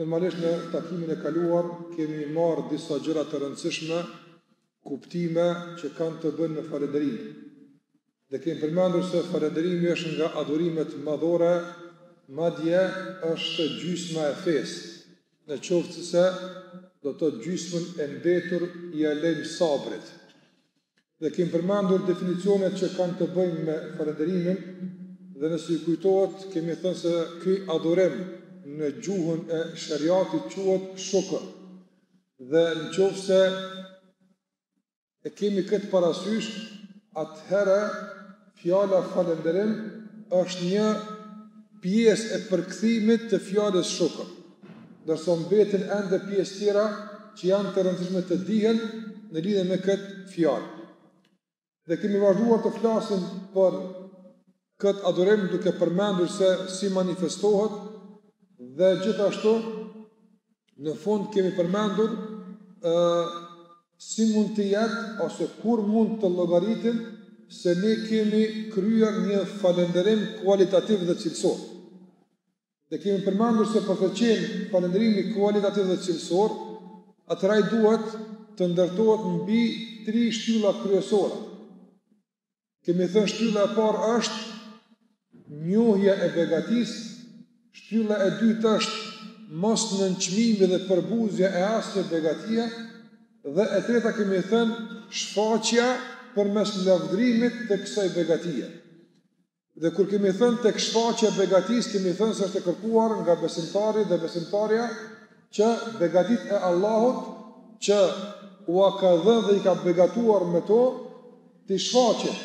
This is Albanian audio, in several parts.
Normalisht në takimin e kaluar kemi marrë disa gjëra të rëndësishme, kuptime që kanë të bëjnë me falënderimin. Dhe kemi përmendur se falënderimi është nga adhurimet madhore, madje është gjysma e fesë. Në qoftë se do të gjysmën e mbetur ia lëmë sabrit. Dhe kemi përmendur definicionet që kanë të bëjnë me falënderimin dhe nëse ju kujtohet kemi thënë se ky adhurim në gjuhën e shariatit quhet shukr. Dhe në qoftë se e kemi këtë parasysh, atëherë Fjala falënderim është një pjesë e përkthimit të fjalës shukër, ndërsa mbeten ende pjesë tjera që janë të rëndësishme të dihen në lidhje me këtë fjalë. Dhe kemi vazhduar të flasim për këtë adhurim duke përmendur se si manifestohet dhe gjithashtu Në fund kemi përmendur ë si mund të jetë ose kur mund të llogaritim se ne kemi kryer një falënderim kualitativ dhe cilësor. Dhe kemi përmendur se për të qenë falënderimi kualitativ dhe cilësor, atëherë ai duhet të ndërtohet mbi tri shtylla kryesore. Kemi thënë shtylla e parë është njohja e begatisë, shtylla e dytë është mos nënçmimi dhe përbuzja e asnjë begatie dhe e treta kemi thënë shfaqja përmes lavdërimit të kësaj begatie. Dhe kur kemi thënë tek shfaqja e begatisë, kemi thënë se është e kërkuar nga besimtari dhe besimtarja Që begatitë e Allahut që ua ka dhënë dhe i ka begatuar me to, t'i shfaqin,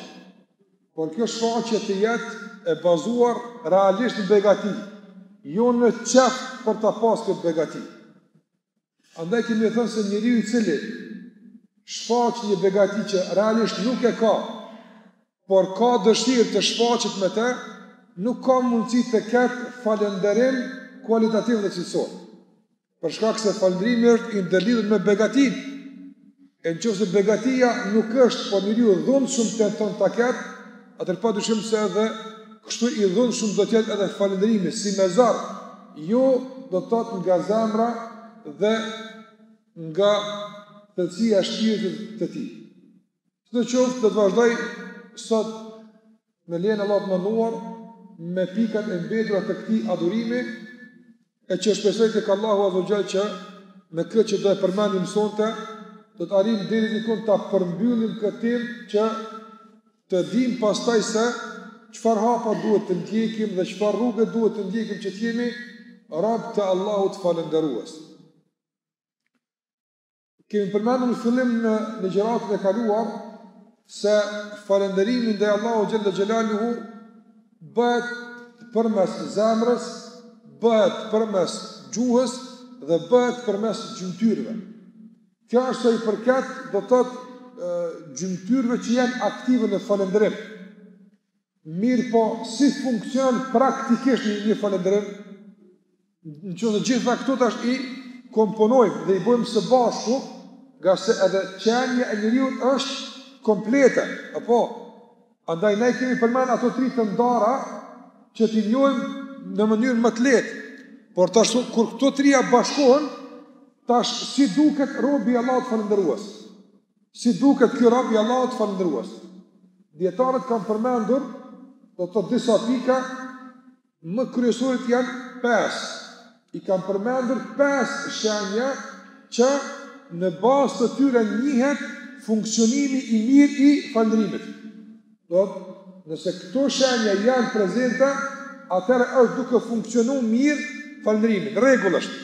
por kjo shfaqje të jetë e bazuar realisht në begati, jo në qejf për ta pas këtë begati. Andaj kemi thënë se njeriu i cili shfaq një begati që realisht nuk e ka, por ka dëshirë të shfaqet me të, nuk ka mundësi të ketë falënderim kualitativ dhe cilësor. Për shkak se falënderimi është i ndërlidhur me begatinë. E në qoftë se begatia nuk është, por njeriu dhunshëm tenton ta ketë, atëherë pa dyshim se edhe kështu i dhunshëm do të jetë edhe falënderimi, si me zor, jo do të thotë nga zemra dhe nga thellësia e shpirtit të tij. Sidoqoftë do të vazhdojmë sot me lejen e Allahut të Madhëruar me pikat e mbetura të këtij adhurimi e që shpresoj tek Allahu azze ue xhel që me këto që do i përmendim sonte do të arrijmë deri dikund ta përmbyllim këtë temë që të dim pastaj se çfarë hapa duhet të ndjekim dhe çfarë rrugë duhet të ndjekim që të jemi rob të Allahut falënderues. Kemi përmendur në fillim në ligjëratën e kaluar se falënderimi ndaj Allahut xhel-le xhelaluhu bëhet përmes zemrës, bëhet përmes gjuhës dhe bëhet përmes gjymtyrëve. Kjo është sa i përket do të thotë gjymtyrëve që janë aktive në falënderim. Mirëpo, si funksionon praktikisht një falënderim? Në qoftë se gjitha këto tash i komponojmë dhe i bëjmë së bashku, ngase edhe qenia e njeriut është komplete, po, andaj ne kemi përmend ato tri të ndara që t'i njohim në mënyrë më të lehtë, por tash, kur këto tria bashkohen, tash si duket robi i Allahut falënderues, si duket ky robi i Allahut falënderues. Dijetarët kanë përmendur, do të thotë disa pika, Më kryesoret janë pesë. I kanë përmendur pesë shenja që në bazë të tyre njihet funksionimi i mirë i falënderimit. Do të nëse këto shenja janë prezente, atëherë është duke funksionu mirë falënderimi, në rregull është.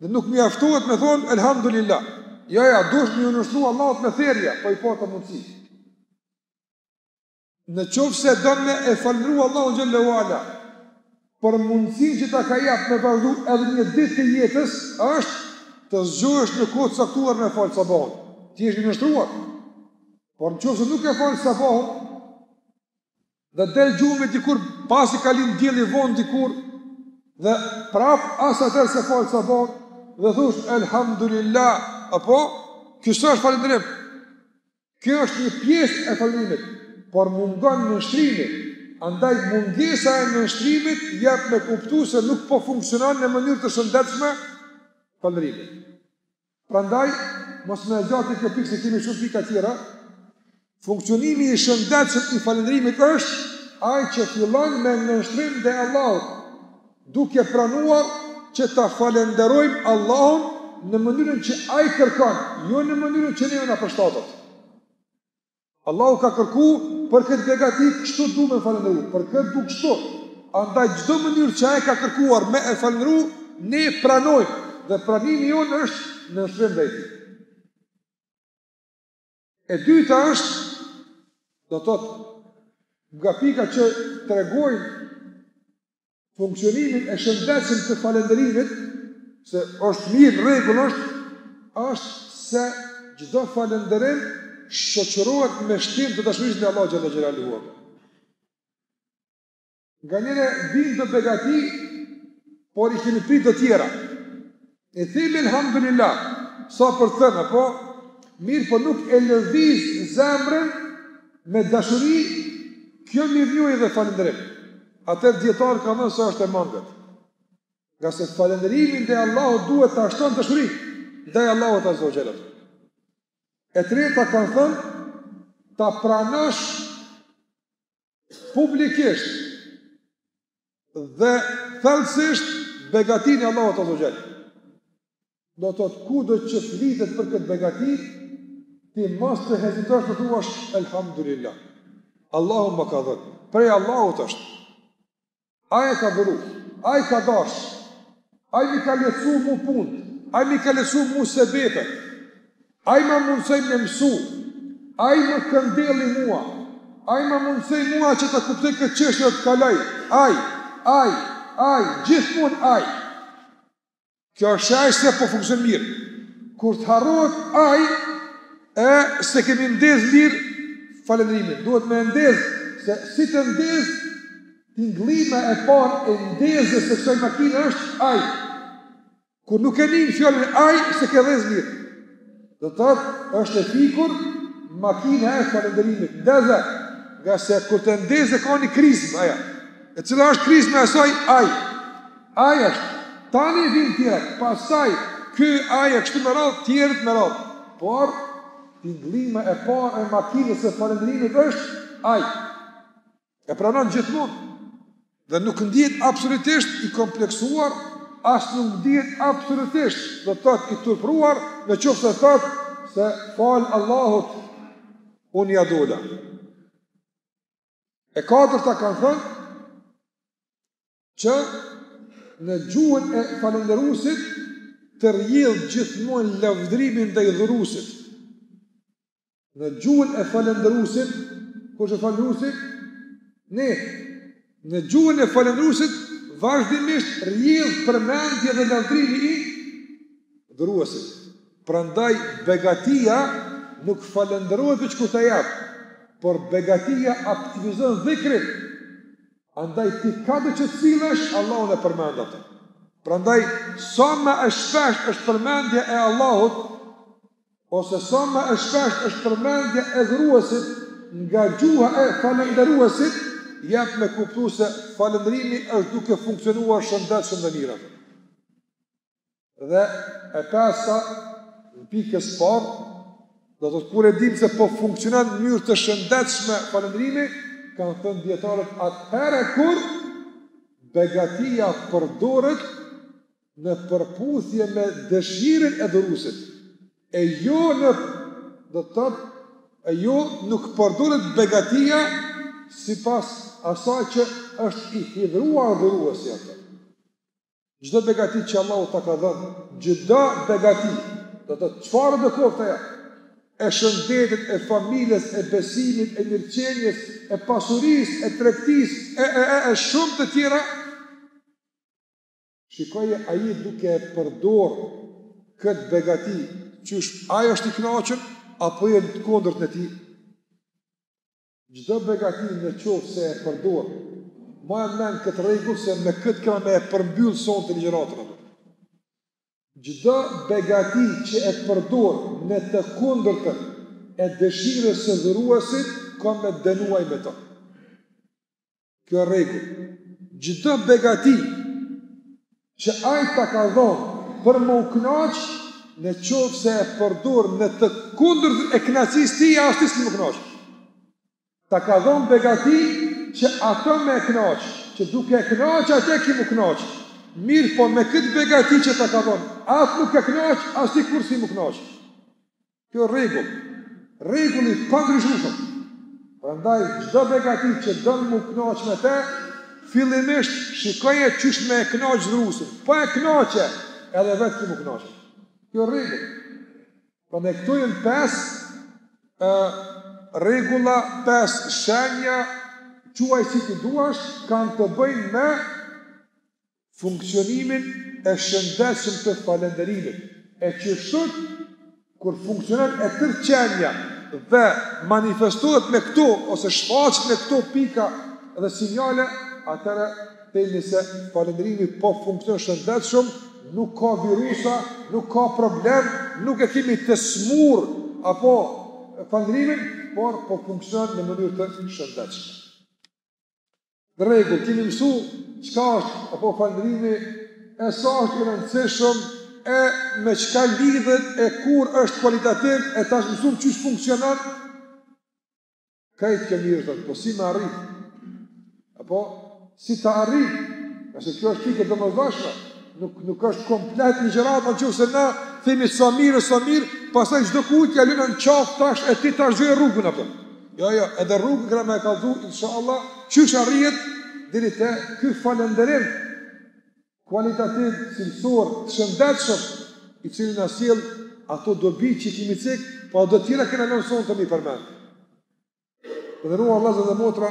Dhe nuk mjaftohet me thonë elhamdulillah. Ja, ja, duhesh me iu nënshtru Allahut me thirrje, po i pate mundësi. Në qoftë se don me e falënderu Allahun xhel-le ue ala, për mundësinë që ta ka japë me vazhdu edhe një ditë të jetës, është të zgjohesh në kohë të caktuar me falë sabahun. Ti jesh i nënshtruar. Por në qoftë se nuk e falë sabahun, Dhe të del gjumi dikur pasi ka lind dielli vonë dikur dhe prap as atëherë s'e fal sabahun dhe thush elhamdulillah apo ky s'është falënderim kjo është një pjesë e falënderimit por mungon nënshtrimi andaj mungesa e nënshtrimit jep me kuptu se nuk po funksionon në mënyrë të shëndetshme falënderimi Prandaj, mos me e zgjat këtë pikë se kemi shumë pika tjera. Funksionimi i shëndetshëm i falëndrimit është ai që fillon me nënshtrim ndaj Allahut, duke pranuar që ta falënderojmë Allahun në mënyrën që ai kërkon, jo në mënyrën që ne na përshtatet. Allahu ka kërku për këtë begati kështu du me m'falëndëru, për këtë du kështu. Andaj çdo mënyrë që ai ka kërkuar me e falëndëru, ne pranojmë dhe pranimi jonë është nënshtrim ndaj tij. E dyta është, do të thotë, nga pika që tregojnë funksionimin e shëndetshëm të falënderimit, se është mirë, rregull është, është se çdo falënderim shoqërohet me shtim të dashurisë ndaj Allahut xhalla xhelaluhu. Nganjëherë vijnë do begati, por i kemi pritë do tjera. I themi elhamdulilah, sa për të thënë, po, mirëpo nuk e lëviz zemrën me dashuri, kjo mirënjohje dhe falendrim. Atëherë dijetarët kanë thënë se është e mangët. Ngase falendrimi ndaj Allahut duhet ta shton dashurinë ndaj Allahut azze ve xhel-le. E treta kanë thënë, ta pranosh publikisht dhe thellësisht begatinë e Allahut azze ve xhel. Do të thotë kudo që flitet për këtë begati, ti mos të hezitosh të thuash elhamdulillah. Allahu më ka dhënë. Prej Allahut është. Ai e ka dhuru, ai ka dashë, ai m'i ka lehtësu mu punët, ai m'i ka lehtësu mu sebepet, ai ma mundësoi me mësu, ai më këndeli mua, ai ma mundësoi mua që ta kuptoj këtë çështje dhe ta kaloj, ai, ai, ai, gjithmonë ai. Kjo shenjë se po funksionon mirë. Kur të harrohet ai, s'e kemi ndez mirë falendrimin. Duhet me e ndez, se si ta ndez, tingëllima e parë e ndezjes së kësaj makine është ai. Kur nuk e nin fjalën ai, s'e ke ndez mirë. Do të thotë është e fikur makina e falendrimit. Ndeze, ngase kur ta ndezë ka një krismë ajo. E cila është krisma e saj? Ai. Ai është, tani vinë tjerat, pastaj, ky, ai e kështu me radhë, tjerët me radhë. Por, tingëllima e parë e makinës së falëndrimit është ai. E pranon gjithmonë. Dhe nuk ndihet absolutisht i kompleksuar, as nuk ndihet absolutisht, do të thotë i turpëruar, në qoftë se thotë se falë Allahut unë ja dola. E katërta kanë thënë që në gjuhën e falëndërusit të rrjedh gjithmonë lavdrimi ndaj dhurusit. Në gjuhën e falëndërusit, kush është falëndërusi? Ne, në gjuhën e falëndërusit, vazhdimisht rrjedh përmendja dhe lavdrimi i dhuruesit. Prandaj begatia nuk falënderohet veç kur ta jap, por begatia aktivizon dhikrin. Andaj ti kado që të sillesh, Allahun e përmend atë. Prandaj sa më e shpeshtë është përmendja e Allahut ose sa më e shpeshtë është përmendja e dhuruesit nga gjuha e falënderuesit, jep me kuptu se falëndrimi është duke funksionuar shëndetshëm dhe mirë. Dhe e pesta, në pikë së pari, do të thotë kur e dimë se po funksionon në mënyrë të shëndetshme falëndrimi, kanë thënë dietarët atëherë kur begatia përdoret në përputhje me dëshirën e dhuruesit. E jo në, do të thotë e jo nuk përdoret begatia sipas asaj që është i hidhëruar dhuruesi atë. Çdo begati që Allahu ta ka dhënë, çdo begati, do të thotë çfarëdo qoftë ajo, e shëndetit, e familjes, e besimit, e mirëqenies, e pasurisë, e tregtisë, e e e, e shumë të tjera. Shikoje a je duke e përdor këtë begati, qysh ai është i kënaqur apo je në të kundërtën e tij. Çdo begati në qoftë se e përdor, mbaje mend këtë rregull se me këtë kena me e përmbyllë sonte ligjëratën. Çdo begati që e përdor në të kundërtën e dëshirës së dhuruesit, ka me të dënu ai me të. Kjo rregull, çdo begati që ai ta ka dhënë për me u kënaq, në qoftë se e përdor në të kundërt e kënaqësisë tij, as ti s'ki m'u kënaq. Ta ka dhënë begati që atë me e kënaq, që duke e kënaq atë ki m'u kënaq. Mirëpo me këtë begati që ta ka dhënë, atë nuk e kënaq, as ti kurrë s'ki m'u kënaq. Kjo rregull, rregull i pandryshueshëm. Prandaj çdo begati që don m'u kënaq me të, fillimisht shikoje qysh me e kënaq dhuruesin. Po e kënaqe, edhe vetë ki m'u kënaq. Kjo rregull. Prandaj këto janë pesë ë rregulla, pesë shenja, quaji si të duash, kanë të bëjnë me funksionimin e shëndetshëm të falënderimit, e kështu kur funksionon e tërë qenia dhe manifestohet me këto ose shfaqet me këto pika dhe sinjale, atëherë themi se falënderimi po funksionon shëndetshëm, nuk ka virusa, nuk ka problem, nuk e kemi të sëmurë apo falënderimin, por po funksionon në mënyrë të shëndetshme. Në rregull, kemi mësu çka është falënderimi e sa është i rëndësishëm e me çka lidhet e kur është kualitativ e tash mësuam qysh funksionon krejt kjo mirë po si me arrit apo si të arrit nëse kjo është nuk, nuk është komplet gjërat në qoftë se na themi sa mirë, sa mirë pastaj çdokujt ia lëna në qafë tash e ti tash gjeje rrugën apo Jo jo edhe rrugën kena me e kallzu inshallah qysh arrihet deri te ky falenderim kualitativ cilësor e shëndetshëm i cili na sjell ato dobi që kemi cek pa do tjera kena lënë sonte mi përmend. Të nderuar vllazën dhe motra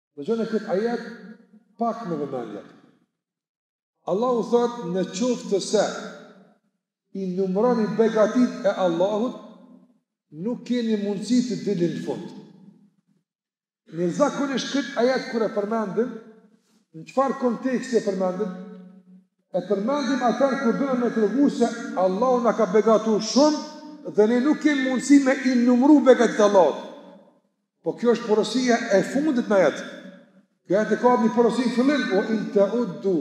Dëgjone këtë ajet pak me vëmendje. Allahu thotë në qoftë se i numroni begatit e Allahut, nuk keni mundësi t'i dilni në fund. Ne zakonisht këtë ajet kur e përmendim, në çfarë konteksti e përmendim, e përmendim atëherë kur dona me tregu se Allahu na ka begatu shumë dhe ne nuk kemi mundësi me i numru begatit e Allahut. Po kjo është porosia e fundit në ajet. Ky ajet e ka një porosi në fillim, ue in teuddu.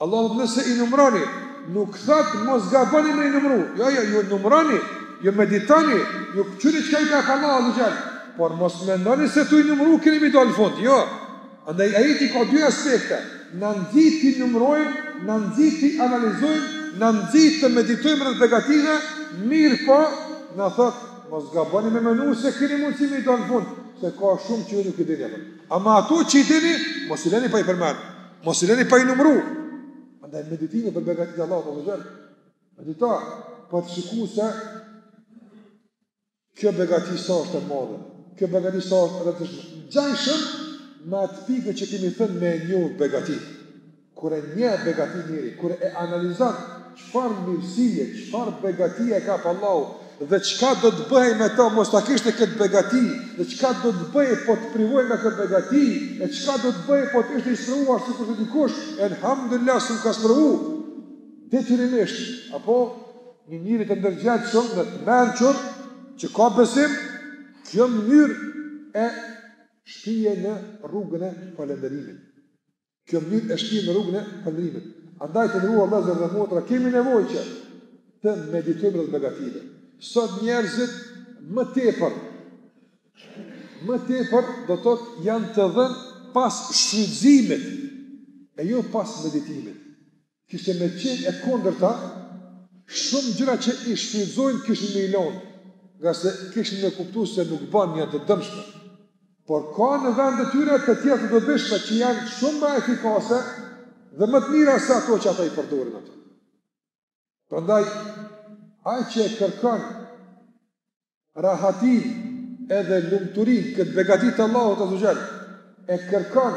Allahu dhe nëse i numroni, nuk thotë mos gaboni me i numru. Jo, jo, ju numroni, ju meditoni, ju kqyrni çka ju ka fal Allahu azze ue xhel. Por mos mendoni se tu i numru keni mi dalë në fund, jo. Andaj ajeti ka dy aspekte, na nxit t'i numërojmë, na nxit t'i analizojmë, na nxit të meditojmë rreth begative, mirëpo na thotë, mos gaboni me menu se keni mundësi me i dalë në fund, se ka shumë që ju nuk i dini ato. Ama ato që i dini, mos i leni pa i përmend, mos i leni pa i numëru. Andaj meditimi për begatit e Allahut azze ue xhel, medito për të shiku se Kjo begati sa është e madhe, kjo begati sa është e rëndësishme. Ngjajshëm me atë pikë që kemi thënë me e njohë begati. Kur e njeh begatinë njeri, kur e analizon çfarë mirësie, çfarë begatie i ka fal Allahu, dhe çka do të bëhej me ta mos ta kishte këtë begati, dhe çka do të bëhej po të privohej nga kjo begati, e çka do të bëhej po të ishte i sprovuar sikur është dikush, elhamdulilah s'më ka sprovu, detyrimisht, apo, Një njeri të ndërgjegjshëm dhe të mençur që ka besim, kjo mënyrë e shtije në rrugën e falënderimit. Kjo mënyrë e shtije në rrugën e falënderimit. Andaj të nderuar vëllezër dhe motra, kemi nevojë që të meditojmë rreth begative. Sot njerëzit më tepër më tepër do të thotë janë të dhënë pas shfrytëzimit e jo pas meditimit. Kishte me qenë e kundërta, shumë gjëra që i shfrytëzojnë kishin me i lënë, ngase kishin me kuptu se nuk ban, janë të dëmshme. Por ka në vend të tyre të tjera të dobishme që janë shumë më efikase dhe më të mira se ato që ata i përdorin ato. Prandaj, ai që e kërkon Rahatinë edhe lumturinë, këtë begati të Allahut Azza wa Jall, e kërkon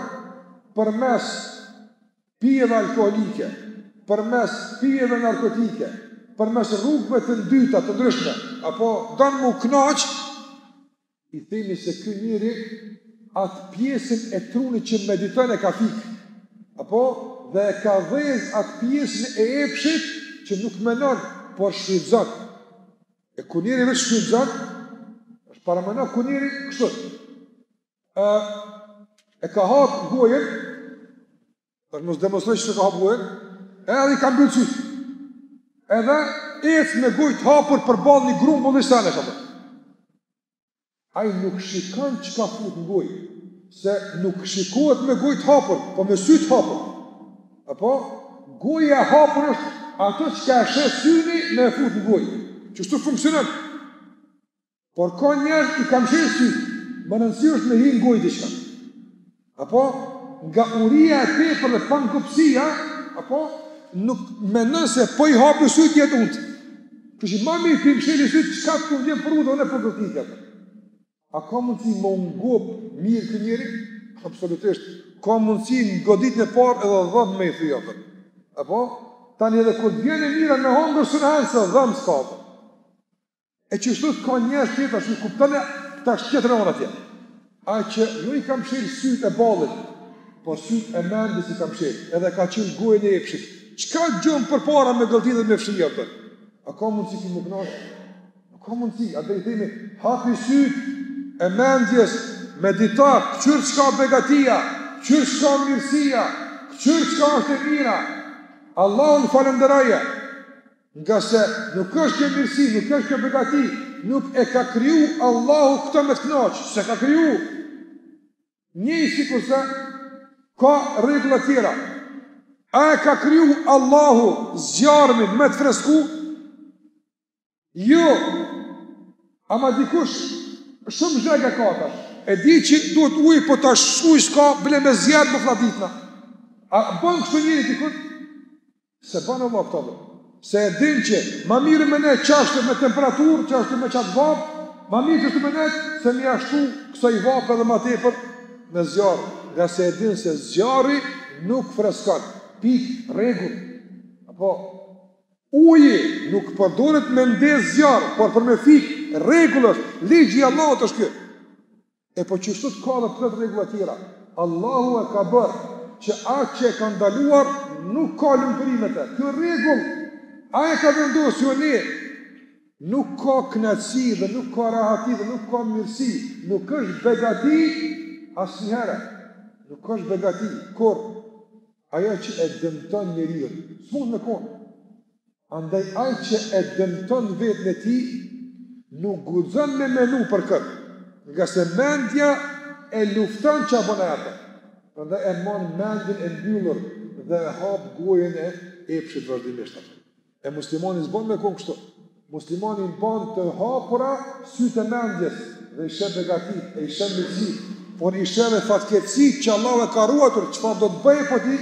përmes pijeve alkoolike, përmes pijeve narkotike, përmes rrugëve të ndyta të ndryshme, apo don mu kënaq, i themi se ky njeri atë pjesën e trunit që mediton e ka fik. Apo dhe e ka dhez atë pjesën e epshit që nuk menon, por shfrytëzon. E ky njeri veç një gjak, është paramena ky njeri kështu. E, e ka hapë gojën, dhe mos demonstroj që se ka hapë gojën, edhe i ka mbyllë sytë. Edhe ecë me gojë të hapur përballë një grumbulli sene, shëpër. Ai nuk shikon çka fut në gojë, se nuk shikohet me gojë të hapur, po me sy të hapur. Apo goja e hapur është ato çka e sheh syni me fut në gojë. Qishtu funksionon. Por ka njerëz i kanë mshel sytë. Me rëndësi është me hi në gojë diçka. Apo, nga uria e tepërt dhe pangopësia, apo, nuk menon se po i hapi sytë jet unt. Ky ma mirë t'i msheli sytë çka të po vjen për udhë po gëlltit atë. A ka mundësi me u ngop mirë ky njeri? Absolutisht. Ka mundësi në goditjen e parë edhe dhëmbët me i thy. Apo? Tani edhe kur vjen e mira me hongër s'mun hanë se dhëmbë s'ka për. E qishtu ka njerëz tjerë, ashtu kuptone këta shqetë rëvën atje. Ai që nuk i ka mshel sytë e ballit, por sytë e mendjes i ka mshel, edhe ka çel gojën e epshit. Çka gjen përpara me gëlltit dhe me fshi atë? A ka mundësi ky me u knaq? A ka mundësi? Andaj i themi, hapi sytë e mendjes, medita, këqyrë çka begatia, këqyrë çka mirësia, këqyrë çka është e mira. Allahun falënderaja. Ngase nuk është kjo mirësi, nuk është kjo begati, nuk e ka kriju Allahu këtë me të kënaqë, s'e ka kriju. Njëjtë sikurse ka rregulla tjera. A e ka kriju Allahu zjarrmin me të fresku? Jo, ama dikush shumë zheg e ka tash. E di që duhet ujë, po tash ujë s'ka, bile me zjarr do fladitna. A ban kështu njeri dikush? Se banë Allahu këta dhe. Se e din që ma mirë me nejt qashtu me temperaturë, qashtu me qat vapë, ma mirë qashtu me nejt se me i shtu kësaj vape edhe ma tepër me zjarr. Ngase e din se zjarri nuk freskon, pikë, rregull. Apo, uji nuk përdoret me ndezë zjarr, por për me fikë, rregull është, ligji i Allahut është ky. E po qështu ka edhe plot rregulla tjera. Allahu e ka bërë që atë që e ka ndaluar nuk ka lumturi me te. Kjo rregull, ai e ka vendosë jo ne. Nuk ka knaqësi dhe nuk ka rahati dhe nuk ka mirësi. Nuk është begati asnjëherë. Nuk është begati, kur ajo që e dëmton njeriun. S'mund me konë. Andaj ai që e dëmton veten e tij, nuk guxon me menu për këtë, ngase mendja e lufton ç'a bën ai atë. Prandaj e mban mendjen e mbyllur dhe e hap gojën e epshit vazhdimisht atë. E muslimani s'bën me kon kështu. Muslimani i mban të hapura sytë e mendjes dhe i sheh begatitë, e i sheh mirësitë, por i sheh dhe fatkeqësitë që Allahu e ka ruajtur, çfarë do të bëje po ti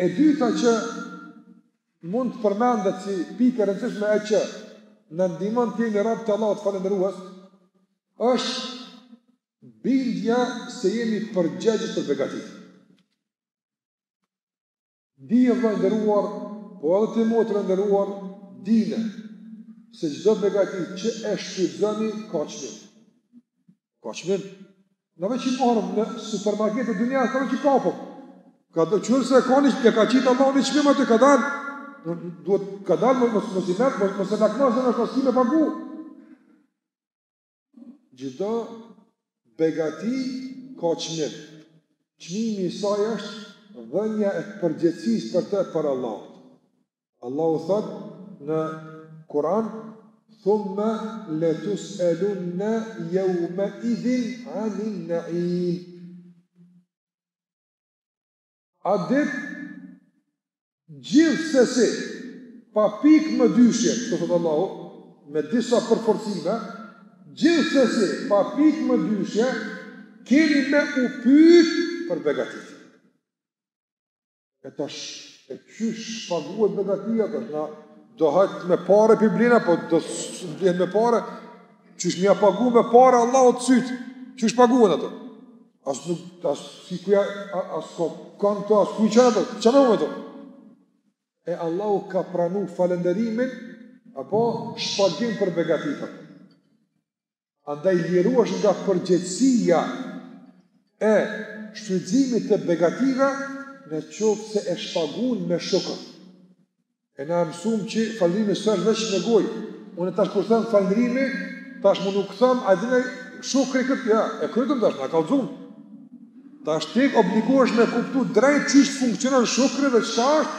E dyta që mund të përmendet si pikë e rëndësishme e që na ndihmon të jemi rob të Allahut falënderues, është bindja se jemi përgjegjës për begatitë. Dije vëlla i nderuar, po edhe ti motër e nderuar, dijeni se çdo begati që e shfrytëzoni, ka çmim. Ka çmim. Na veç i marrim në supermarketet e dynjasë, na veç i kapëm. Ka të qërë se ka një që ka qitë Allahu një çmim atje kah dalim. Duhet kah dalim më së mësi mërë, më së lakma se në është asi me pagu. Çdo begati ka çmim. Çmimi i saj është dhënia e përgjegjësisë për të para Allahut. Allahu thot në Kur'an thumma latus'alunna yawma idhin 'anin na'im. Atë ditë gjithsesi, pa pikë mëdyshje, thotë Allahu, me disa përforcime, gjithsesi, pa pikë mëdyshje, keni me u pyt për begatitë. E tash, e qysh paguhet begatia, tash, na, do hajtë me pare po blejmë na, po do të me pare, qysh m'ia pagu me pare, Allahut sytë, qysh paguhen ato? As nuk, as s'i ke, as kah janë to, as ku i gjen ato, ça me u msu? E Allahu e ka pranu falënderimin, apo shpagim për begatitë, Andaj lirohesh nga përgjegjësia e shfrytëzimit të begative në qoftë se e shpagun me shukër. E na e msum që falëndrimi s'është veç me gojë. E tash kur them falëndrimi, tash më nuk them a dini shukri këtë, ja e krytëm tash, na kallzum. Tash ti obliguhesh me kuptu drejt çish funksionon shukri dhe çka është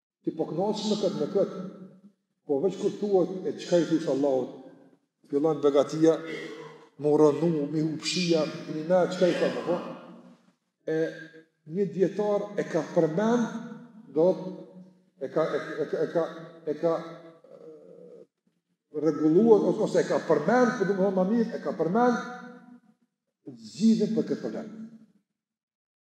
Ti po kënaqesh me këtë, me këtë. Po veç kur thua e çka i thosh Allahut, fillon begatia me u rrënu, me hup shija, me, me, çka i themi, apo? E një djetar e ka përmend, do, e ka, e, e, e ka, e ka rregulluar, ose e ka përmend, për domethënë më mirë, e ka përmend, zgjidhjen për këtë problem.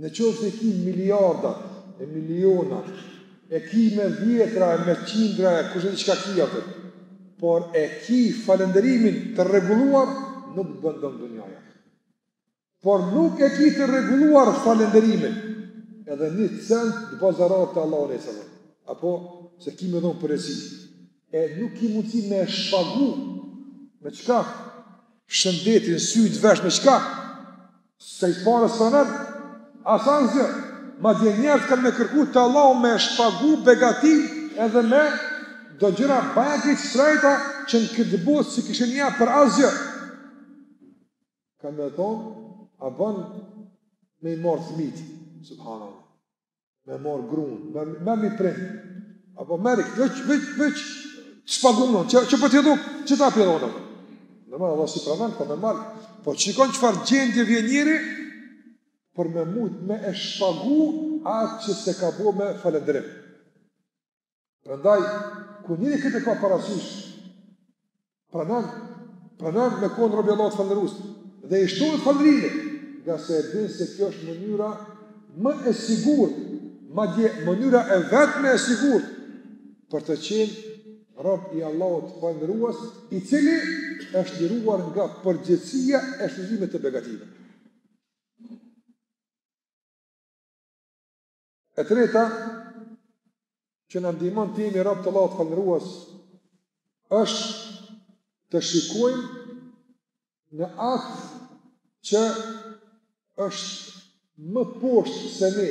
Në qoftë se ki miliarda e miliona, e ki me dhjetra e me qindra e kushedi çka ki atë, por e ki falënderimin të rregulluar, nuk të bën dëm dunjaja. Por nuk e ki të rregulluar falënderimin, edhe një cent të bën zarar te Allahu ne cëmë, apo se ki me dhonë përgjegjësi, e nuk ki mundësi me shpagu, me çka? Shëndetin, sytë, vesh, me çka? Pse i pare s'kanë ardhë? As asgjë! Madje njerëzit kanë me kërku te Allahu me e shpagu begatinë edhe me do gjëra bajagi të shtrejta që në këtë botë si kishin dhënë për asgjë. Kanë me thonë, a bën me i marrë fëmijët? Subhanallah. me marrë grunë, merrmi prindët, apo merri, veç, veç, veç, që ta shpaguj, që, që për tjetu, që ta pjeronë, me marrë, Allahu s'i pranon, po me marrë, po shikon çfarë gjendje vjen njeri, për me mujt me e shpagu atë që s'e ka bo me falëndrim. Prandaj, kur njeriu këtë e ka parasysh, pranan, pranan me konë rob i Allahut falënderus, dhe i shtohet falënderimi, ngase e din se kjo është mënyra më e sigurt, madje mënyra e vetme e sigurt, për të qenë rob i Allahut falënderues, i cili është liruar nga përgjegjësia e shfrytëzimit të begative. E treta, që na ndihmon të jemi rob të Allahut falënderues, është të shikojmë në atë që është më poshtë se ne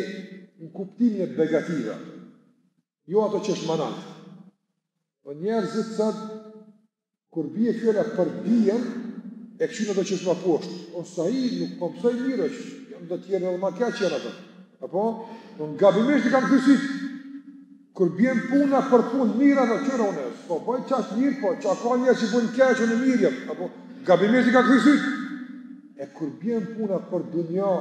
në kuptimin e begative, jo atë që është ma nalt. E po njerëzit sot Kur bie fjala për dijen, e kqyrin ato që është ma poshtë. O sahi, nuk po mësoj mirë është, jan do tjerë edhe ma keq janë ato. Apo, gabimisht i kam kqyr. Kur bjen puna për punë t'mira atëherë unë, s'po bëj qas mirë, po ka njerëz që bëjnë keq, unë mirë jam. Apo, gabimisht i kam kqyr. E kur bjen puna për dunja,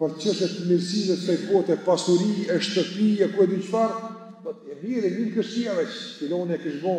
për çështje të mirësive të kësaj bote, pasuri, e shtëpi, e ku e di çfarë, e mirë, e mirë kërësia veç, filoni e kishte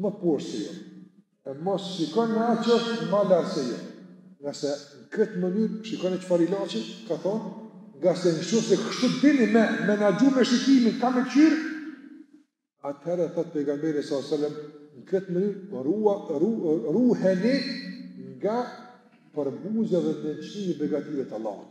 më poshtë se ju, e mos shikoni atë që është më lartë se ju, nga se në këtë mënyrë, shikoni çfarë ilaçi, ka thonë, nga se në qoftë se kështu dini me menaxhu shikimin, kah me kqyrë, atëherë, thotë pejgamberi s.a.s. në këtë mënyrë, rua, ru, ruheni nga përbuzja dhe nënçmimi i begative të Allahut.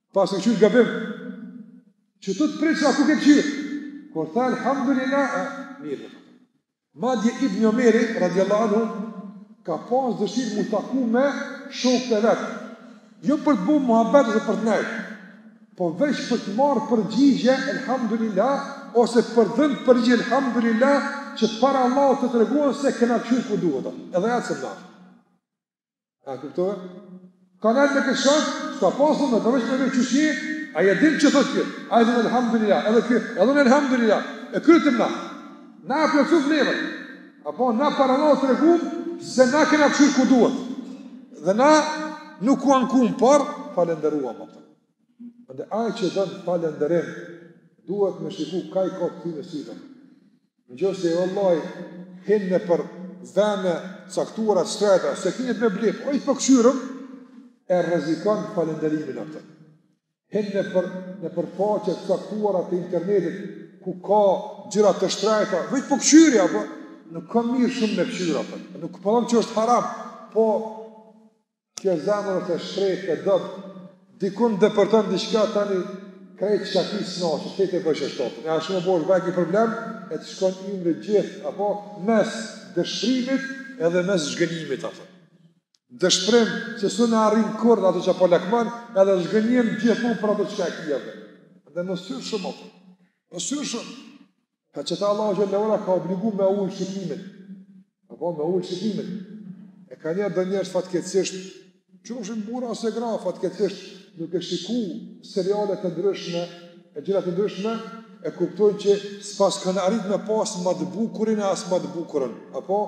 Pasi kqyr gabim, që të të pytsha ku ke qyrë, kur tha alhamdulillah, mirë. Madje Ibn Omeri, radiallahu anhu, ka pas dëshirë mu taku me shokë të vetë. Jo për të bo muhabet dhe për të nejtë, po veç për të marrë përgjigje, alhamdulillah, ose për dhënë përgjigje, alhamdulillah, që para Allahut të tregun se kena qyrë ku duhet. Edhe atë s'e mdafë. A kuptove? Ka njerëz me këtë shkak, s'ka pasur me të rëshme me që shi, a e din që thot ky, a e din elhamdulillah, edhe ky e dhen elhamdulillah, e krytëm na, na e plotsum vlerën, apo na para Allahut tregum, se na kena kqyr ku duhet, dhe na nuk u ankum, por falenderuam, apo. Dhe ai që don falenderim, duhet me shiku kah i kthen sytë. Në qoftë se vëllai hin nëpër vene t'caktuara të shtrejta, s'e ki nijet me bli, veç po këqyrëm, e rrezikon falenderimin atë. Hin nëpër, nëpër faqe të caktuara të internetit, ku ka gjëra të shtrejta, veç po këqyri, apo, nuk ka mirë shumë me këqyr, apo. nuk po thom që është haram, po Kjo zemër është e shkretë e dobët, dikun depërton diçka tani, krejt çka ki s'ta, të të bëjshë është topë. Ashtu me bo, bohet ni problem, e të shkon ymri gjith, apo mes dëshprimit edhe mes zhgënimit, apo. Dëshprim që s'e arrin kurrë ato që po lakman, edhe zhgënim gjithmonë për ato çka e ki, de. Dhe mësyn shumë, apo. Mësyn shumë. Ka qata Allahu Te'ala ka obligu me ulë shikimin. Apo me ulë shikimin. E ka njerë, do njerëz fatkeqsisht, qofshin burra ose gra, fatkeqsisht duke shiku seriale të ndryshme, e gjera të ndryshme, e kuptojnë që s'pas kanë arrit me pas më të bukurin e as më të bukurën. Apo?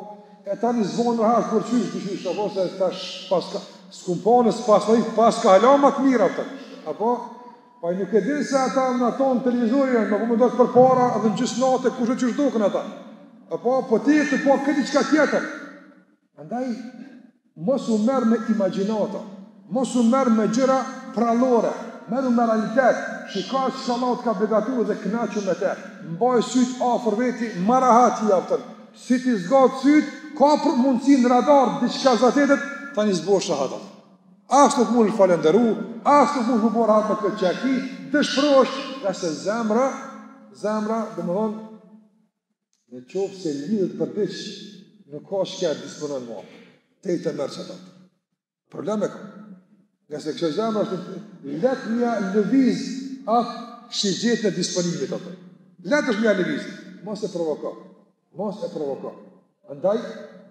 E tani vonë nihere kur qysh, të qysh, apo se tash paska... S'kum pa në s'pas në rritë, paska hala më të mirë, apo? Apo? Po nuk e din se ata në ato televizor janë, nuk mund t'i dojsh përpara dhe në gjysë natë, kur zhduken ata. Apo po ti jetë pa këtë diçka tjetër. Andaj, mos u merr me imagjinata, mos u merr me gjëra përrallore, merru me realitet, shiko çka Allahu t'ka begatu dhe kënaqu me te, mbaj sytë afër veti, ma rahat i aftën, si t'i zgat sytë, kap për mundësi në radar, diçka zatetet, tani s'bohesh rahat. As nuk mun me falënderu, as nuk mun u bo rahat me këtë që e ki, dëshpërohesh nga se zemra, zemra domethonë, në qoftë se lidhet për diç, nuk ka që kja disponon mua, deri te merr atë. Probleme ka. Nga se kësaj zemre është lehtë me ia lëviz atë shigjetën e disponimit atë. Lehtë është me ia lëviz, mos e provoko. Mos e provoko. Andaj,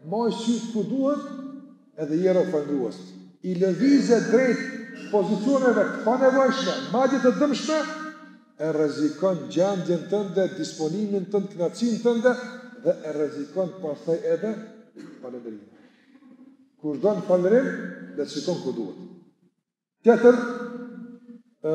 maj sytë ku duhet edhe jeto falëndrues. I lëvize drejt pozicioneve të panevojshme, madje të dëmshme, e rrezikon gjendjen tënde, disponimin tënd, kënaqësinë tënde dhe e rrezikon pastaj edhe falënderimin. Kush don falënderim, le të shikon ku duhet. Tjetër, ë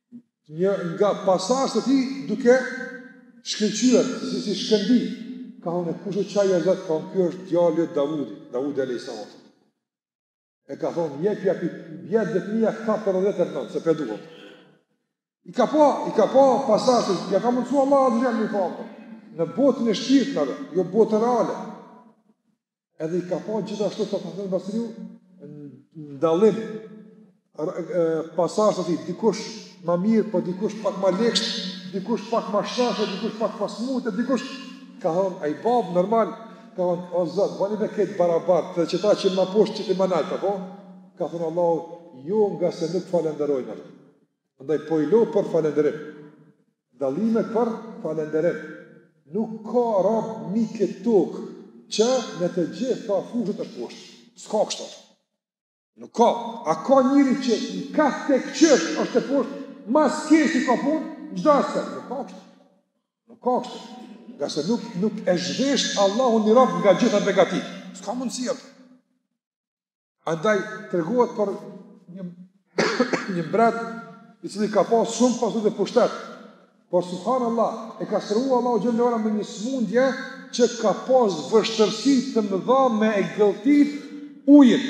Një nga pasazhet e tij duke shkëlqyer si si shkëndi, ka thonë kush është aj, o Zot, ka thonë ky është djali i Davudit, Davudi alayhis salam. E ka thonë jepja vjet prej të mijave këta për dhe të rëndë, se po i duhet. I ka pa, i ka pa pasazhet, ja ka mundësu Allah atë gjemë i pa, në botën e shpirtrave, jo botën reale. edhe i ka pa gjithashtu thotë Hasan Basriu në dallim pasardhësit e tij dikush ma mirë, po dikush pak ma keq dikush pak ma shnosh, dikush pak ma smut dikush ka thonë ai babë normal ka thonë o Zot, bani me kenë të barabartë dhe qeta që ma poshtë qeti ma naltë po? ka thonë Allahu jo nga se nuk falenderojnë Andaj po i lë për falenderim. Dallime për falenderim. Nuk ka rob mbi këtë tokë që në të gjitha fushat është poshtë. Ska kështu. Nuk ka. A ka njëri që krejt keq është e poshtë, ma së keqi i ka punët, në çdo aspekt. Nuk ka kështu. Nuk ka kështu. Nga se nuk, nuk e zhvesh Allahu një rob nga gjitha begatitë. Ska mundësi apo. Andaj tregohet për një një mbret i cili ka pas shumë pasuri dhe pushtet. Por subhanallahu e ka sprovu Allahu xhelle ue ala me një smundje që ka pas vështërsi të mëdha me e gëlltit ujin.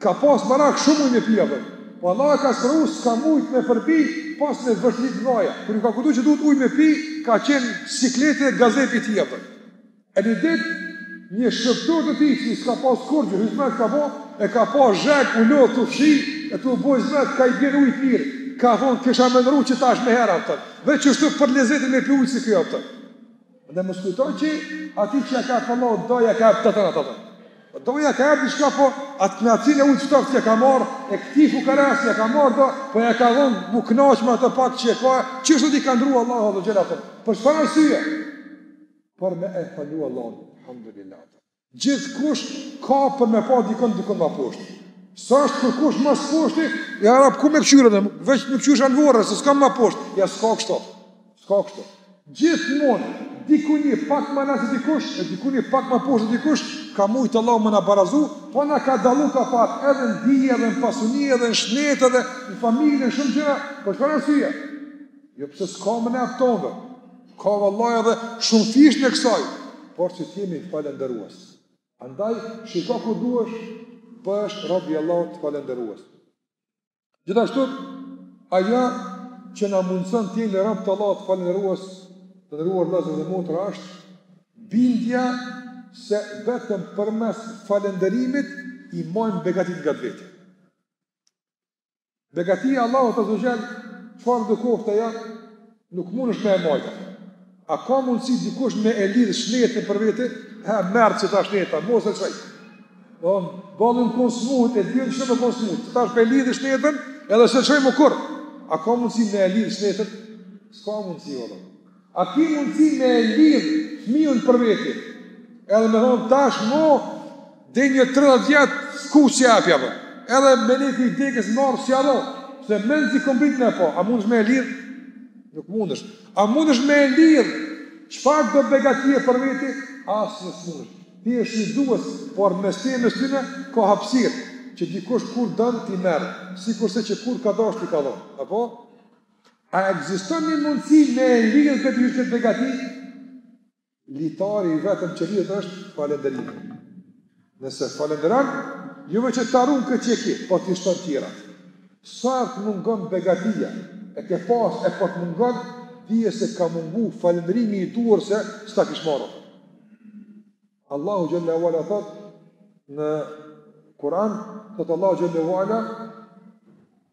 Ka pas merak shumë ujë me pi apo. Po Allahu e ka sprovu s'ka mujt me përbi pos me vështërsi të mëdha. Kur iu ka kujtu që duhet ujë me pi, ka qenë siklet e gazep i tij apo. E një ditë, një shërbëtor të tij që s'ka pas kurrgjë, hizmet ka bo, e ka pa zheg u lodh tu fshi, e tu bo hizmet, kah i bjen ujë pin. Ka thonë, kisha me ndërru që tash menjëherë, a pëtën, dhe qështu për lezetin me pi ujë si ky, a pëtën. Andaj mos kujto që atij që ja ka përlodhë do ja ka jep të tërat, a pëtën. Po do ja ka jep diçka, po atë kënaqësinë e ujit ftohtë që e ka marrë, e këtij fukara që ja ka marrë do, po ja ka dhënë, m'u kënaq me atë pak që e ka, qështu t'i ka ndërru Allahu azza wa jalla, a pëtën. Për çfarë arsye? Për me e falu Allahun. Elhamdulilah. Gjithkush ka për me pa dikon dikon ma poshtë. S'është kurkush ma së poshtë, ja Rab ku me këqyr dhe, veç me këqyrsha në vorr, se s'ka ma poshtë. Jo s'ka kështu. S'ka kështu. Gjithmonë, dikun je pak ma nalt se dikush, e dikun je pak ma poshtë se dikush, ka mujtë Allahu me na barazu, po na ka dallu ka pak edhe në dije, edhe në pasuni, edhe në shnet, edhe në familje, në shumë gjëra, po shka nësuje? Jo pse s'ka me na jep t'tanëve. Ka vallahi edhe shumëfish e kësaj, por që t'jemi falënderues. Andaj, shiko ku duesh, bëhesh rob i Allahut falënderues. Gjithashtu, ajo që na mundëson t'jemi robë të Allahut falënderues, të nderuar vëllezër dhe motra është, bindja se vetëm përmes falënderimit i mbajmë begatitë ngat veti. Begatia e Allahut azza wa jalla, çfarëdo koftë ajo, nuk mundesh ti me e majt. A ka mundësi dikush me e lidh shnetin për vete, ha, merre qe ta shnetin, mos e lsho. Boll jam kon smut, e di çka me kon smut, tash e lidhi shnetin, edhe s'e lshoj më kurrë. A ka mundësi me e lidh shnetin? S'ka mundësi, o dhe. A ki mundësi me e lidh fmijën për veti edhe me thonë tash mo edhe nja 30 vjet sku si apja dhe edhe meleki i dekës n'ardhtë i thom se men si komplit me po a mundesh me e lidh nuk mundesh a mundesh me e lidh çfarëdo begatie për veti asnjë s'mundesh ti je shijues por mes teje mes tyne ka hapsirë që dikush kur don t'i merr sikurse që kur ka dasht t'i ka dhonë apo A ekziston një mundësi me e lidh për veti qit begati? Litari i vetëm që lidhet është falënderimi. Nëse falënderon, jo veç që ta run këtë që e ki, po t'i shton tjera. Sa herë t'mungon begatia, e ke pas, e po të mungon, dije se ka mungu falënderimi i duhur se s'ta kish marrë. Allahu xhel-le ue ala thot në Kur'an, thot Allahu xhel-le ue ala,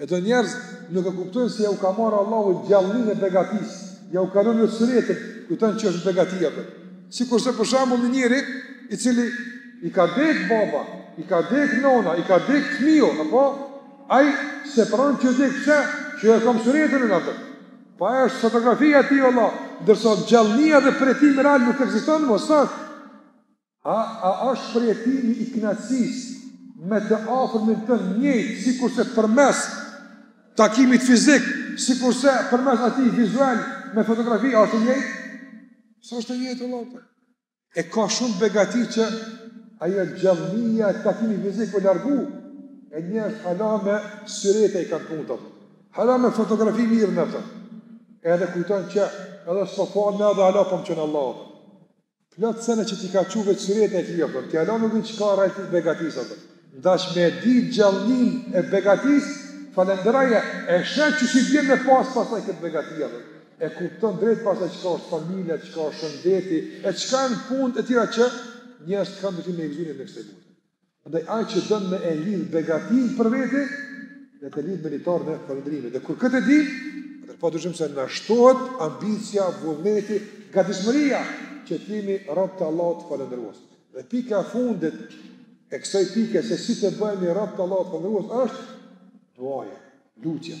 E do njerëz nuk e kuptojnë se ja u ka marrë Allahu gjallninë e begatisë, ja u ka lënë suretin, kujton që është begatia apo. Sikurse për shambull një njeri, i cili i ka dek baba, i ka dek nona, i ka dek fëmiju, apo, ai s'e pranon që dek, qe, që e kam suretin apo. Po ajo është fotografia e tij, vlla, ndërsa gjallnia dhe përjetimi real nuk ekziston më sot. A a është përjetimi i kënaqësisë me të afërmin tënd njëjtë sikurse përmes takimit fizik, sikurse përmes atij vizual me fotografi është i njëjtë? S'është i njëjtë vëlla. E ka shumë begati që ajo gjallnia e takimit fizik u largu, e njerëz hala me syrete i kanë punët apo. Hala me fotografi merren apo. Edhe kujton që edhe s'po falem edhe hala po më çon Allahu. Plot sene që t'i ka çu veç syret e ki apo, ti hala nuk din çka realiteti i begatisë apo. Ndash me e di gjallninë e begatisë, falenderoje, e sheh që si vjen me pas pasaj këtë begati apo. E kupton drejt pasaj çka është familja, çka është shëndeti, e çka janë punët e tjera që njerëzit kanë dëshirë me gëzimin e kësaj bote. Andaj ai që don me e lidh begatinë për vete, le të lidh me litarin e falëndrimit. Dhe kur këtë e di, atëherë pa dyshim se na shtohet ambicia, vullneti, gatishmëria që të jemi rob të Allahut falëndërues. Dhe pika e fundit e kësaj pike se si të bëhemi rob të Allahut falëndërues është duaja, lutja.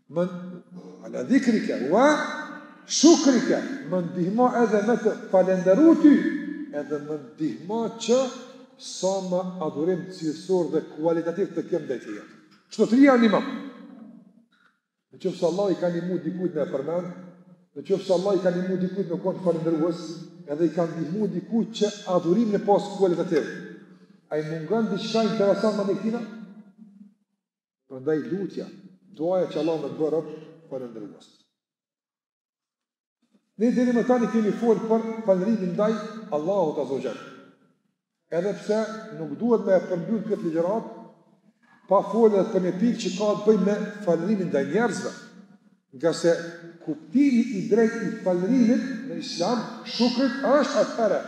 Më ala dhikrike, wa shukrike, më ndihmo edhe me të falenderu ty, edhe më ndihmo që sa më adhurim cilësor dhe kualitativ të kem dhe të jetë. Qëto tria nihma. Në qoftë se Allahu i ka nihmu dikujt me e përmend, në qoftë se Allahu i ka nihmu dikujt me konë falenderues, edhe i ka ndihmu dikujt që adhurimin me pas kualitativ. A i mungon diçka interesant më në kët dynja? Prandaj lutja, duaja që Allahu me të bë rob falëndërues. Ne deri më tani kemi folë për falërimin ndaj Allahut azze ve xhel. Edhe pse nuk duhet me e përmbyllë këtë ligjëratë, pa folë edhe për një pikë që ka të bëjë me falërimin ndaj njerëzve. Ngase kuptimi i drejtë i falërimit në Islam, shukrit, është atëherë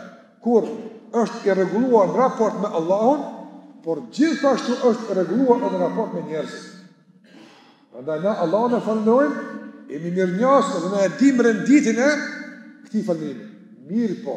kur është i rregulluar në raport me Allahun, por gjithashtu është i rregulluar edhe në raport me njerëzit. Prandaj na Allahun e falënderojmë, jemi mirënjohës dhe na e dimë renditjen e këtij falërimi. Mirëpo,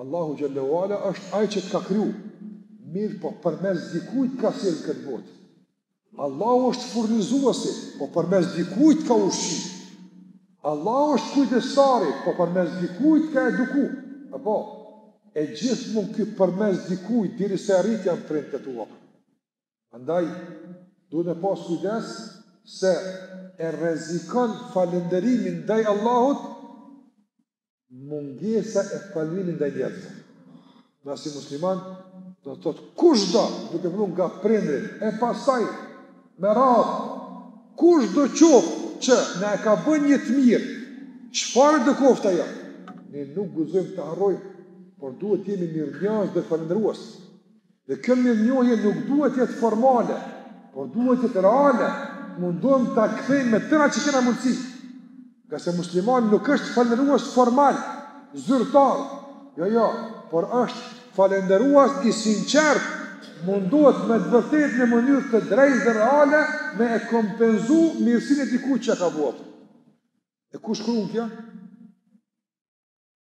Allahu xhel-le ue ala është ai ai që të ka kriju, mirë po përmes dikujt t'ka sjell n'këtë botë. Allahu është furnizuesi, po përmes dikujt t'ka ushqy. Allahu është kujdestari, po përmes dikujt t'ka eduku. Apo e gjithmonë ky përmes dikujt deri sa rrit janë prindt e tu. Andaj duhet me pas kujdes se e rrezikon falënderimin ndaj Allahut mungesa e falënderimit ndaj njerëzve. Ne si musliman do të thotë kushdo duke filluar nga prindërit e pastaj me radhë kushdo qoftë që na e ka bërë një të mirë, çfarëdo qoftë ajo. Ne nuk guxojmë të harrojmë, por duhet të jemi mirënjohës dhe falënderues. Dhe kjo mirënjohje nuk duhet të jetë formale, por duhet të jetë reale. Mundohemi ta kthejmë me tana që kena mundësi. Ngase muslimani nuk është falënderues formal, zyrtar. Jo, jo, por është falënderues i sinqertë. Mundohet me të vërtetë në mënyrë të drejtë dhe reale me e kompenzu mirësinë e dikujt që ia ka bo ty. E ku shkrun kjo?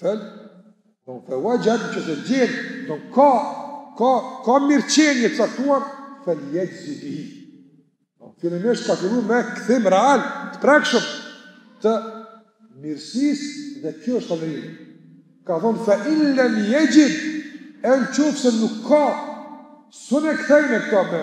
Fel, domethënë fe in uexhede, që të gjen, domethënë ka, ka, ka mirëqenie të caktuar, fel jexhzi bihi. Domethënë fillimisht ka fillu me kthim real, të prekshëm, të mirësisë dhe kjo është të mërinë. Ka thonë, fe in lem jexhid, e në qoftë se nuk ka, s'un e kthejnë këta me,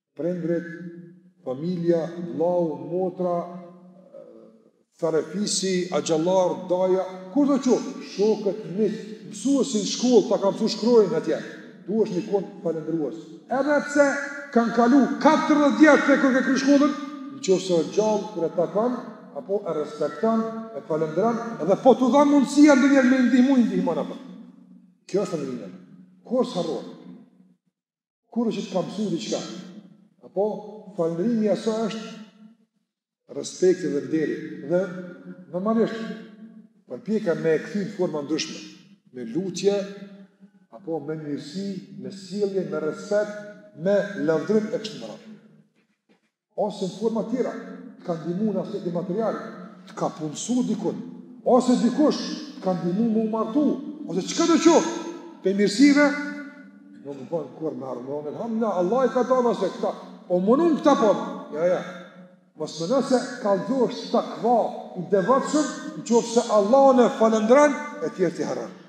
Prindërit, familja, vllau, motra, farefisi, axhallar, daja, kushdo qoftë, shokët, miqt, mësuesi në shkollë ta ka mësu shkronjën A-je. Duhesh me kon falendërues. Edhe pse kan kalu 40 vjet se kur ke kry shkollën, në qoftë se është gjallë kur e takon, apo e respekton, e falendëron, edhe po t'u dha mundësia ndonjëherë me i ndihmu, i ndihmon atë. Kjo është e mirë. Kur s'harrojmë. Kush është që të ka mësu diçka? Apo, falënderimi i asaj është respekti dhe nderi. Dhe, normalisht, përpjekja me e këthy në forma t'ndryshme. Me lutje, apo me mirësi, me sjellje, me respekt, me lavdërim e kështu me radhë. ose në forma tjera, të ka ndihmu në aspektin material, të ka punësu dikun, ose dikush të ka ndihmu me u martu, ose çka do qoftë, prej mirësive, nuk bën kurrë me harru, amon, elhamdulillah, Allah i ka dhanë edhe këta, po mo nuk këta po, jo, jo, mos mendo se ke me u bo takva i devotshëm, në qoftë se Allahun e falënderon, e tjerët i harron.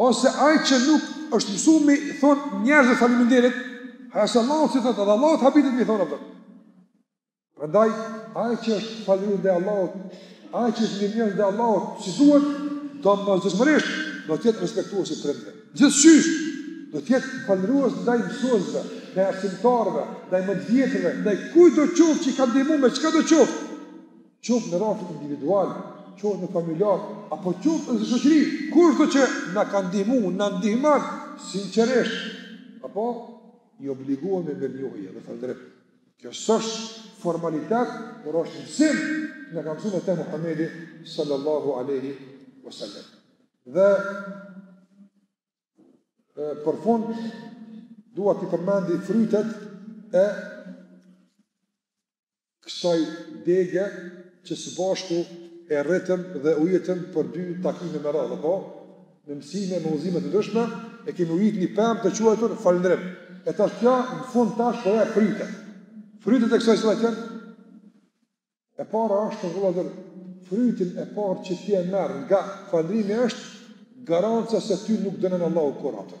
Ose ai që nuk është mësuar me i thon njerëzve faleminderit, as Allahut s'i thotë, dhe Allahut habitet me thon atë. Prandaj ai që është falënderues ndaj Allahut, ai që është mirë ndaj Allahut, si duhet, domosdoshmërisht, do të jetë respektues i prindve. Gjithqysh do të jetë falënderues ndaj mësuesve, ndaj arsimtarëve, ndaj më të vjetërve, ndaj kujtdo qoftë që i ka ndihmu me çkado qoftë. qoftë në rrafsh individual, qoftë në familjar, apo qoftë edhe si shoqëri, kushdo që na ka ndihmuar, na ndihmon sinqerisht, apo i obligohemi me mirënjohje dhe falënderim. Kjo s'është formalitet, por është mësim që na ka mësuar vetë Muhamedi sallallahu alaihi wasallam. Dhe për fund dua t'i përmendi frytet e kësaj dege që së bashku e rritëm dhe ujitëm për dy takime me radhë, apo? Me mësime, me udhëzime të ndryshme, e kemi ujit një pemë të quajtur falëndrim. E tash kjo në fund tash po jep fryte. Frytet e kësaj cilat janë? E para është vëllazër, frytin e parë që ti e merr nga falëndrimi është garanca se ty nuk dënon Allahu kurrë atë.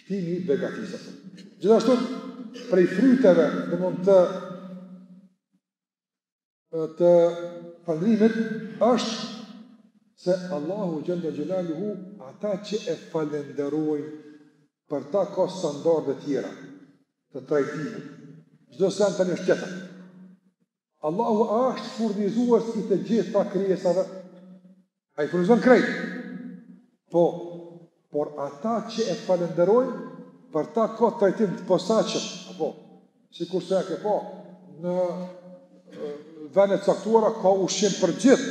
Shtimi i begatisë. Gjithashtu, prej fryteve, domethënë të falënderimit, është se Allahu Xhel-le Xhelaluhu, ata që e falënderojnë, për ta ka standarde tjera, të trajtimit. Çdo send tani është tjetër. Allahu a është furnizues i të gjitha krijesave? A i furnizon krejt? Po, por ata që e falënderojnë, për ta ka trajtim të posaçëm, apo, sikurse e ke pa, në vende t'caktuara ka ushqim për gjithë,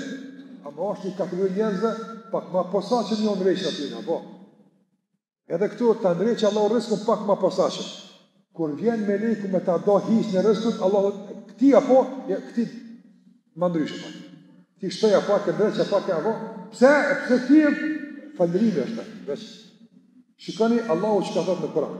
ama është një kategori e njerëzve, pak ma posaçëm ja ndreqin atyne, apo, Edhe këtu ta ndreqë Allahu rrizkun pak më posaçëm. Kur vjen meleku me ta da hisen e rrizkut Allahu këti apo ja këti më ndryshe pak. Ti shtoj apo të ndreqë apo të apo. Pse? Pse ti falëndrimi është veç. Shikoni Allahu çka thotë në Kur'an.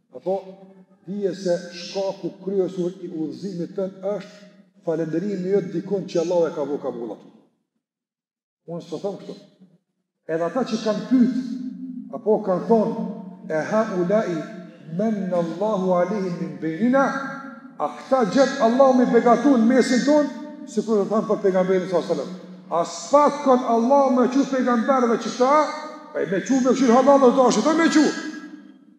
Apo, dije se shkaku kryesor i udhëzimit tënd është falënderimi jot dikund që Allahu e ka bo kabul atë. Unë s'po them kështu. Edhe ata që kanë pyet, apo kanë thonë, e haulai mennallahu alejhim min bejnina, a këta gjet Allahu me i begatu në mesin tonë, sikur thanë për pejgamberin sa sëllëm. A s'pat kon Allahu me çu pejgamber veç këta, e me çu me këshirë halal dhe të ashtë, me çu.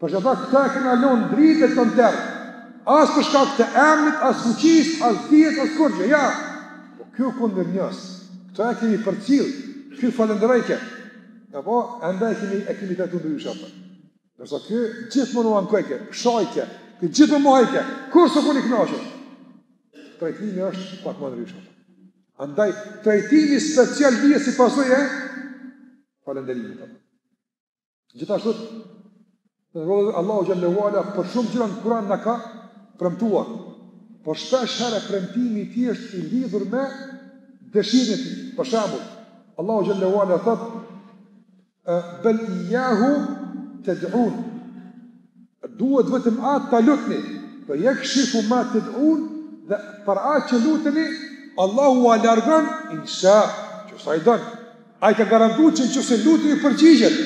Përse, këta e kena lënë dritë e tonë tërë. As për shkak të emrit, as fuqisë, as dijes, as kurgjë, ja. Po kjo kundër njës, këta e kemi për cilë, kjo falënderojke. E po, e nda e kemi, e kemi të ndrysh. Nërsa kjo gjithmonë ankojke, shajke, kjo gjithmonë mohojke, kurrë s'u knaqke. Trajtimi është pak më ndryshe. Andaj, trajtimi special vjen si pasojë e falenderimit të për. Gjithashtu Allahu xhel-le ue ala për shumë gjëra në Kur'an na ka premtuar. Por shpeshherë premtimi i tij është i lidhur me dëshirën e tij. Për shembull, Allahu xhel-le ue ala thot: "Bel iyahu tad'un." Duhet vetëm atë ta lutni, fe jekshifu ma ted'un, dhe për atë që luteni, Allahu ua largon, insha, nëse Ai don. Ai ka garantuar që nëse lutni ju përgjigjet,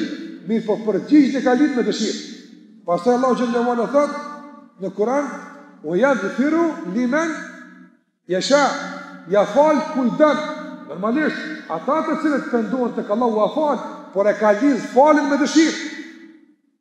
mirëpo përgjigjen e ka lidh me dëshirë. Pastaj Allahu xhel-le ue ala thot në Kur'an, "Wa yaghfiru liman yasha", ja fal kujt don. Normalisht, ata të cilët pendohen tek Allahu ua fal, por e ka lidh faljen me dëshirë.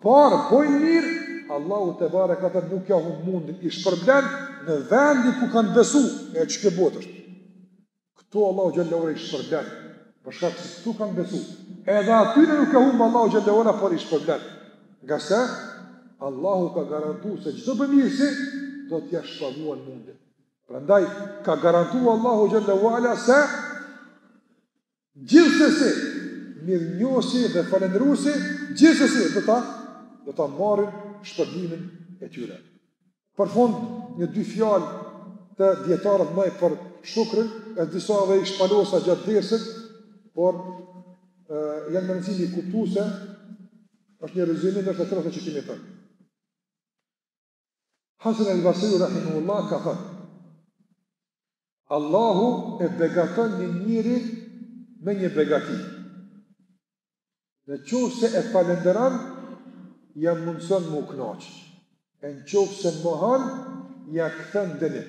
Por bojnë mirë, Allahu tebareke ue teala nuk ja humb mundin, i shpërblen në vendin ku kanë besu, e që kjo botë është. Këtu Allahu xhel-le ue ala i shpërblen, për shkak se këtu kanë besu. Edhe atyre nuk ja humb Allahu xhel-le ue ala, por i shpërblen. Ngase, Allahu ka garantu se çdo bamirësi do t'ja shpaguajë mundin. Prandaj, ka garantu Allahu xhel-le ue ala se, Gjithsesi, mirënjohësi dhe falënderuesi gjithsesi do ta do ta marrin shpërblimin e tyre. Për fund, një dy fjalë të dijetarëve, më për shukrin, e disa dhe i shpalosa gjatë dersit, por e, janë me rëndësi me i kuptu se është një rezyme e tërë asaj që kemi thënë. Hasan el Basri rahimehullah ka thënë: Allahu e begaton një njeri me një begati. Në qoftë se e falënderon, ja mundëson me u knaq. E në qoftë se mohon, ja kthen dënim.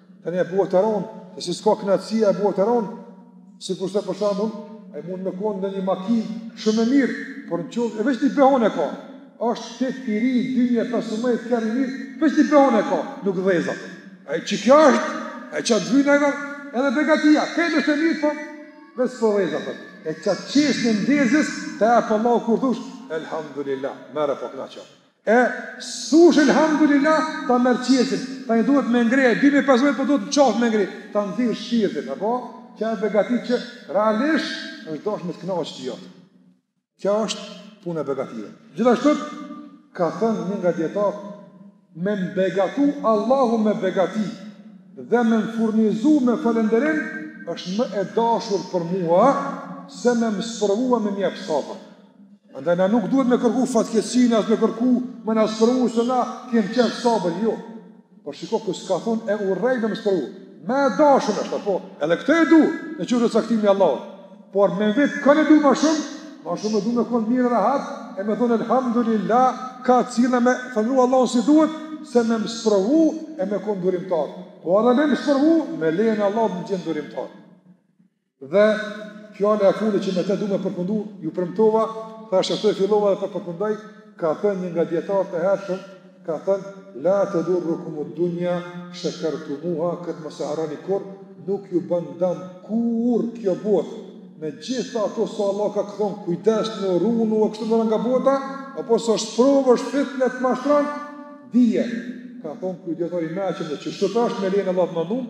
Tani i bëhet e rëndë, se si s'ka kënaqësi, i bëhet e rëndë, sikurse për shembull, ai mund të kanë një makinë shumë të mirë, por në qoftë, e veç një behane e ka, është i ri, 2015, kerr i mirë, veç një behane e ka, nuk dhezet. A i që kjo është, a i qatë dhvina e kërë, edhe begatia, këtë është e mirë, po, veç s'dhezet, po, e qatë qesë në ndezës, të çon Allahu ku dush, elhamdulillah, mirëpo knaq. E s'thush Elhamdulilah ta merr qetësinë, tani duhet me ngre, e dy mijë e pesëmbëdhjetë po duhet n'qafë me ngre, ta nxirr shpirtin, apo? Kjo është begati që realisht është dashur me të kënaqë ti jot. Kjo është punë e begative. Gjithashtu ka thënë një nga dijetarët me më begatu Allahu me begati dhe me më furnizu me falenderim është më e dashur për mua se me më sprovua me m'jap sabër. Andaj na nuk duhet me kërku fatkeqësinë, as me kërku me na sprovu se na kem qenë sabër, jo. Por shiko ky s'ka thonë e urrej me më sprovu. Më e dashun është, po, edhe këtë e du, në qoftë caktimi i Allahut. Por me vetë kënë e du ma shumë, ma shumë e du me konë mirë rahat, e me thonë elhamdulillah, ka cilë me falënderu Allahun si duhet, se me më sprovu e me konë durimtar. Po edhe me më sprovu, me lejen e Allahut më gjen durimtar. Dhe fjala e fundit që me të du me përfundu, ju premtova, thashë këtë fillova dhe po përfundoj, ka thënë një nga dijetarët e hershëm, ka thënë la tadurrukum ad-dunya shakartumuha, këtë mos e harroni kurrë, nuk ju bën dëm kurr kjo botë. Me gjithë ato sa Allahu ka thon kujdes runu e kështu nga bota, apo se është sprovë, është fitnë të mashtron, dije. Ka thon ky dijetar i meçëm që kështu është me lejen e Allahut mëndum,